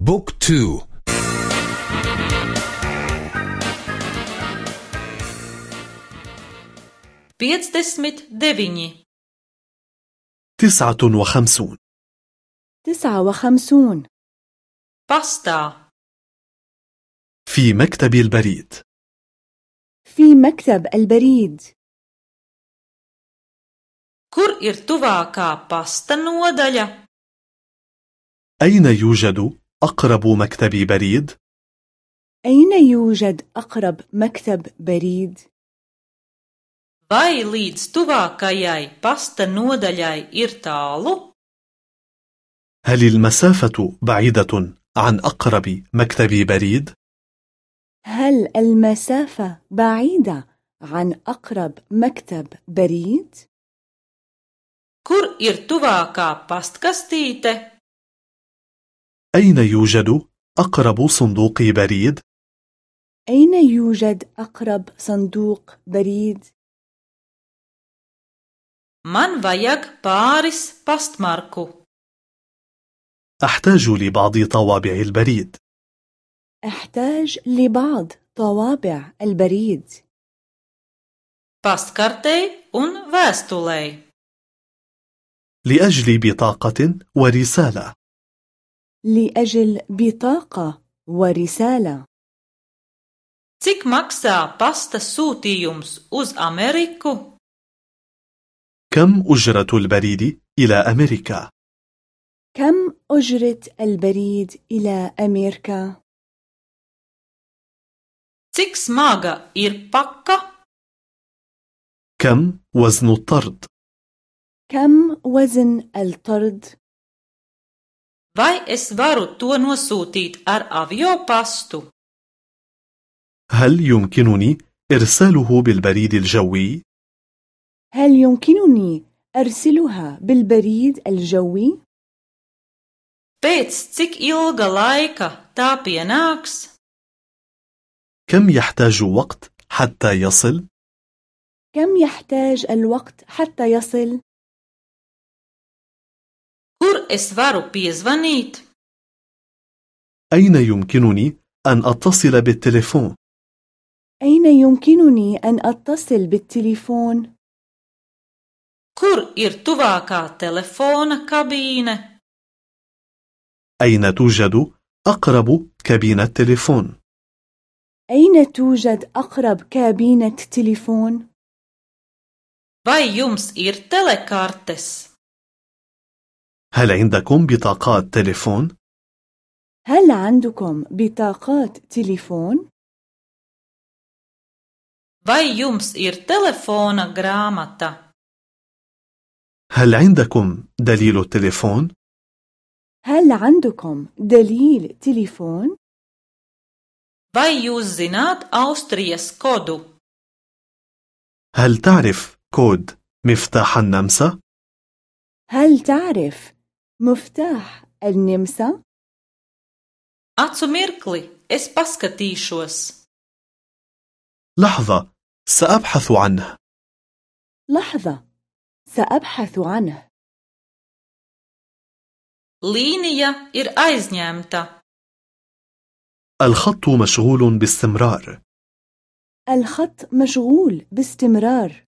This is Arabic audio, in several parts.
book two. Piecdesmit deviņi, تسعة وخمسون. تسعة وخمسون. Pastā, في مكتب البريد. في مكتب البريد. Kur ir tuvākā pasta nodaļa, أين يوجد؟ أقرب مكتب بريد؟ أين يوجد أقرب مكتب بريد؟ vai līdz tuvākajai pasta nodaļai ir tālu, هل المسافة بعيدة عن أقرب مكتب بريد؟ هل المسافة بعيدة عن أقرب مكتب بريد؟ kur ir tuvākā pastkastīte, أين يوجد أقرب صندوق بريد؟ أين يوجد أقرب صندوق بريد؟ man vajag pāris pastmarku, أحتاج لبعض طوابع البريد أحتاج لبعض طوابع البريد pastkartei un vēstulei. لأجل بطاقة ورسالة لأجل بطاقة ورسالة Cik maksā pasta sūtījums uz Ameriku? كم أجرة البريد إلى أمريكا؟ كم أجرة البريد إلى أمريكا؟ Cik smaga ir paka? كم وزن الطرد؟ كم وزن الطرد؟ Vai es varu to nosūtīt ar avio pastu? هل يمكنني إرساله بالبريد الجوي؟ هل يمكنني أرسلها بالبريد الجوي؟ Pēc cik ilga laika tā pienāks? كم يحتاج وقت حتى يصل؟ كم يحتاج الوقت حتى يصل؟ Es varu piezvanīt? أين يمكنني أن أتصل بالتليفون؟ أين يمكنني أن أتصل بالتليفون؟ Kur ir tuvākā telefona kabīne? أين توجد أقرب كابينة تليفون؟ أين توجد أقرب كابينة تليفون؟ Vai jums ir telekartes? هل عندكم بطاقات تليفون؟ هل عندكم بطاقات تليفون؟ Vai jums ir telefona grāmata? هل عندكم دليل التليفون؟ هل عندكم دليل تليفون؟ Vai jūs zināt Austrijas kodu? هل تعرف كود مفتاح النمسا؟ هل تعرف مفتاح النمسا؟ Acu mirkli, es paskatīšos. لحظة سأبحث عنه لحظة سأبحث عنه Līnija ir aizņemta. الخط مشغول باستمرار الخط مشغول باستمرار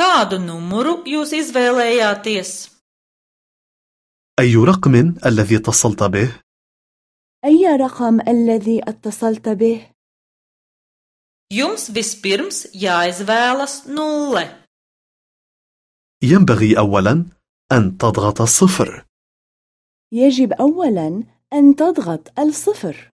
Kādu numuru jūs izvēlējāties? أي رقم الذي اتصلت به؟ أي رقم الذي اتصلت به؟ Jums vispirms jāizvēlas nulle. ينبغي أولا أن تضغط الصفر يجب أولا أن تضغط الصفر